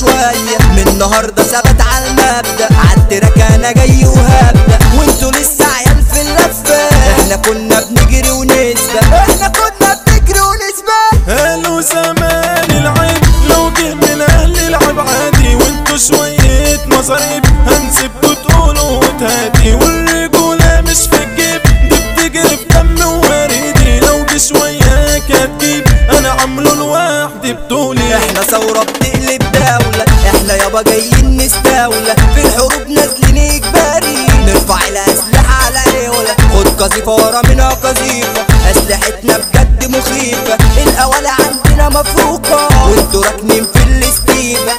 شوية. من النهاردة ثبت على المبدأ. عالتراك انا جاي وهبدأ. وانتوا لسه جايين في الحروب نازلين إجباري. نرفع الأسلحة على عيولة خد قذيفة ورا منها قذيفة. أسلحتنا بجد مخيفة. الاوالي عندنا مفروقة. وانتوا راكنين في الاستيفة.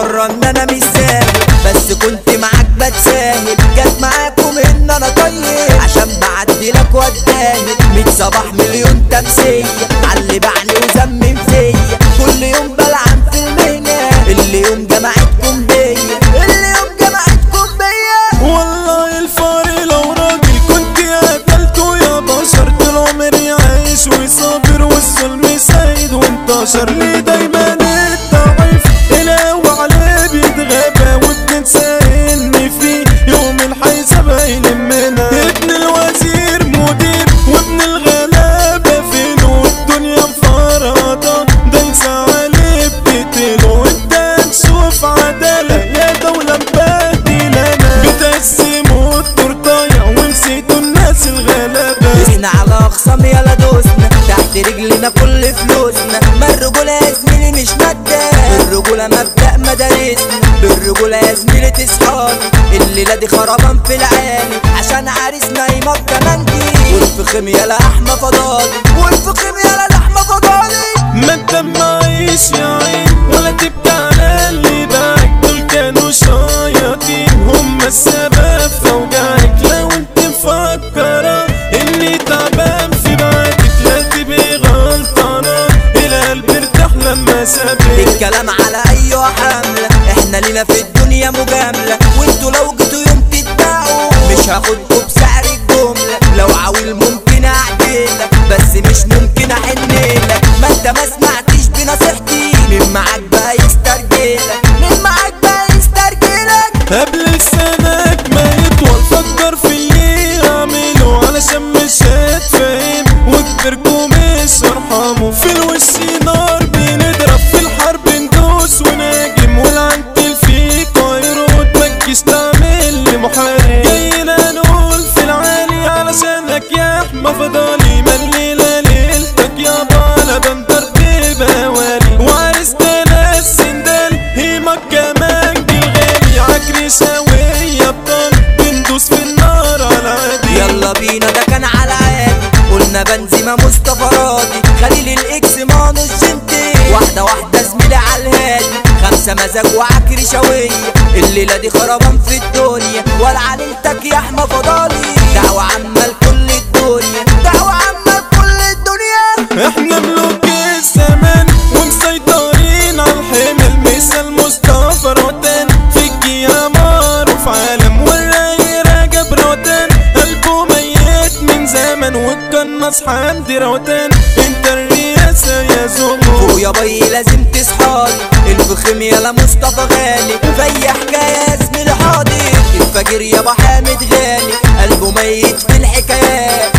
قلت مرة ان انا مش ساهل بس كنت معاك بتساهل جت معاكم ان انا طيب. عشان بعدلك واتداهل ميت صباح مليون تمثيل. عاللي بعني وزمم فيا كل يوم بلعن في المهنة. اللي يوم جمعتكم بيا. اللي يوم جمعتكم بيا. والله الفار لو راجل كنت قتلته يا بشر. طول عمري عايش وصابر والظلم سايد وانتشر. ليه دايما الوزير وابن الغلابة فين مفرطة دايسة عليه عدالة يا دولة مبهدلانة بتقسموا التورتاية ونسيتوا الناس الغلابة على يلا دوسنا تحت رجلنا كل فلوسنا ما الرجولة يا زميلي مش مادة الرجولة مبدأ مدارسنا بالرجولة يا زميلي تصحاني الليلة دي خربان في العالي عشان عريسنا يمط كمانجي يلا احمى فضالي. والفخم يلا احمى فضالي. ما انت معيش يا عين ولا على اللي باعك دول كانوا شياطين هم السبب في وجعك لو انت مفكرة اني تعبان في بعدك لا تبقي غلطانة. القلب ارتاح لما سابك الكلام على اي حملة؟ احنا لينا في الدنيا مجاملة. وانتوا لو جيتوا يوم تتباعوا مش هاخدكوا بسعر الجملة. لو عاوز ممكن انت ما سمعتش بنصيحتي. مين معاك بقى يسترجلك مين معاك بقى يسترجلك قبل لسانك ما يطول فكر في اللي اعمله علشان مش هتفهم. وكبركوا مش ارحمه في الوش نار بنضرب. في الحرب ندوس وناجم والعنتل في كايرو تبكيش تعمل لي محارب جاينا نقول في العالي علشانك يا احمى فضالي بنزيما مصطفى راضي خليل الاكس مانو الجنتي. واحدة واحدة زميلة على الهادي. خمسة مزاج وعكري شوية. الليلة دي خربان في الدنيا. ولا عليلتك يا احمى فضالي. اصحى حمدي روتان انت الرئاسة يا زمو فوق يا بي لازم تصحالي الفخم يا مصطفى غالي. في حكاية يا زميلي حاضر الفجر يابا حامد غالي. قلبه ميت في الحكايات